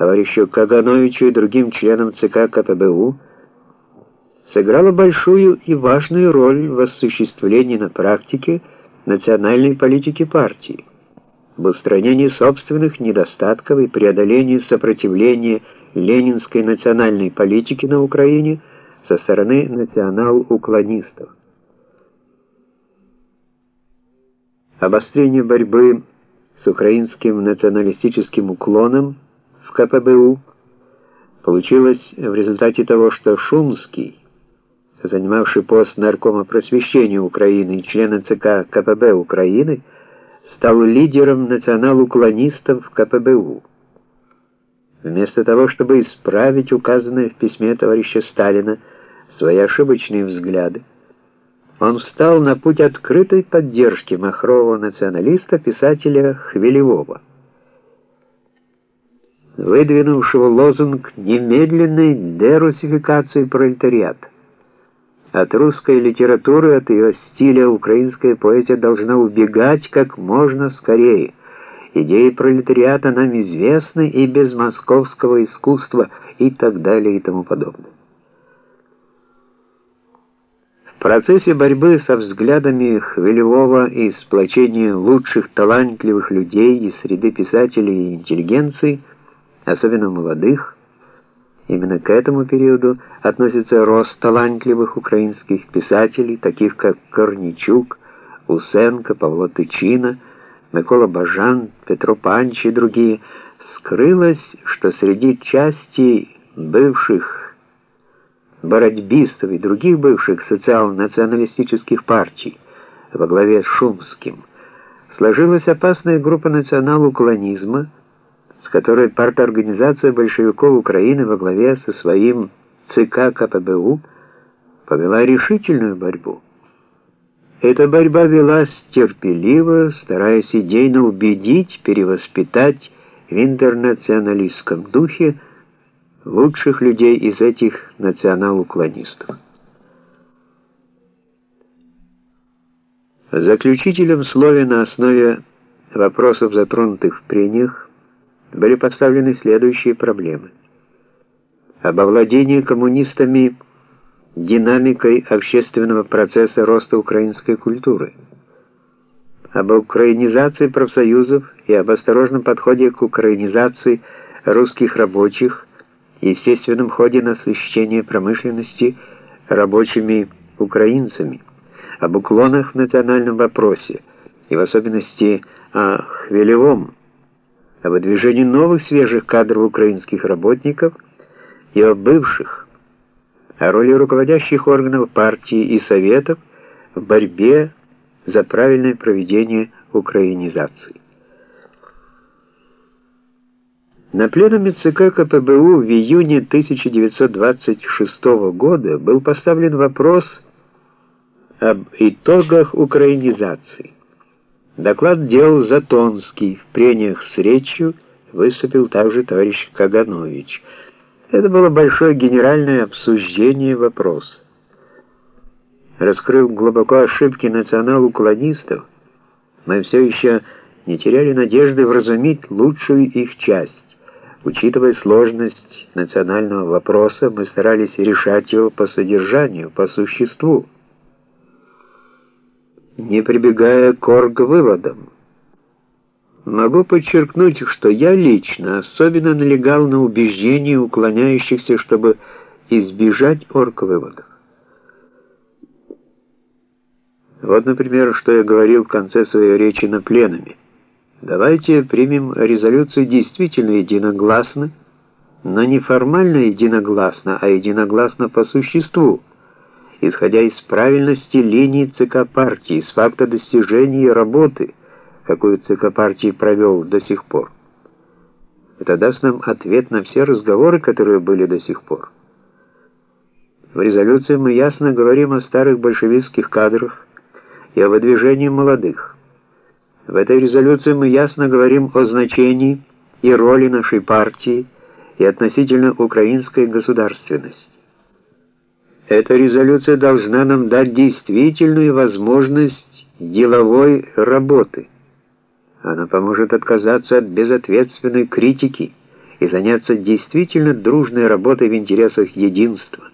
товарищу Кагановичу и другим членам ЦК КПБУ сыграла большую и важную роль в осуществлении на практике национальной политики партии, в устранении собственных недостатков и преодолении сопротивления ленинской национальной политики на Украине со стороны национал-уклонистов. Обострение борьбы с украинским националистическим уклоном КПБУ получилось в результате того, что Шумский, занимавший пост наркома просвещения Украины и члена ЦК КПБ Украины, стал лидером национал-уклонистов КПБУ. Вместо того, чтобы исправить указанные в письме товарища Сталина свои ошибочные взгляды, он встал на путь открытой поддержки махрового националиста, писателя Хвилевого, выдвинувшего лозунг немедленной дерусификации пролетариата. От русской литературы, от ее стиля украинская поэзия должна убегать как можно скорее. Идеи пролетариата нам известны и без московского искусства и так далее и тому подобное. В процессе борьбы со взглядами Хвилевого и сплочения лучших талантливых людей из среды писателей и интеллигенции, особенно молодых, именно к этому периоду относится рост талантливых украинских писателей, таких как Корничук, Усенко, Павло Тычина, Микола Бажан, Петро Панч и другие, скрылось, что среди части бывших бородьбистов и других бывших социал-националистических партий во главе с Шумским сложилась опасная группа национал-уклонизма, с которой парторганизация большевиков Украины во главе со своим ЦК КПБУ повела решительную борьбу. Эта борьба велась терпеливо, стараясь идейно убедить, перевоспитать в интернационалистском духе лучших людей из этих национал-уклонистов. В слове на основе вопросов, затронутых в прениях, были поставлены следующие проблемы. Об овладении коммунистами динамикой общественного процесса роста украинской культуры, об украинизации профсоюзов и об осторожном подходе к украинизации русских рабочих естественном ходе насыщения промышленности рабочими украинцами, об уклонах в национальном вопросе и в особенности о Хвилевом, о выдвижении новых свежих кадров украинских работников и о бывших, о роли руководящих органов партии и советов в борьбе за правильное проведение украинизации. На пленуме ЦК КПБУ в июне 1926 года был поставлен вопрос об итогах украинизации. Доклад делал Затонский, в прениях с речью выступил также товарищ Каганович. Это было большое генеральное обсуждение вопроса. Раскрыв глубоко ошибки национал-уклонистов, мы все еще не теряли надежды вразумить лучшую их часть. Учитывая сложность национального вопроса, мы старались решать его по содержанию, по существу, не прибегая к орг-выводам. Могу подчеркнуть, что я лично особенно налегал на убеждения уклоняющихся, чтобы избежать орг-выводов. Вот, например, что я говорил в конце своей речи на пленуме. Давайте примем резолюцию действительно единогласно, но не формально единогласно, а единогласно по существу, исходя из правильности линии ЦК партии, из факта достижения и работы, какую ЦК партии провел до сих пор. Это даст нам ответ на все разговоры, которые были до сих пор. В резолюции мы ясно говорим о старых большевистских кадрах и о выдвижении молодых. В этой резолюции мы ясно говорим о значении и роли нашей партии и относительно украинской государственности. Эта резолюция должна нам дать действительную возможность деловой работы. Она поможет отказаться от безответственной критики и заняться действительно дружной работой в интересах единства.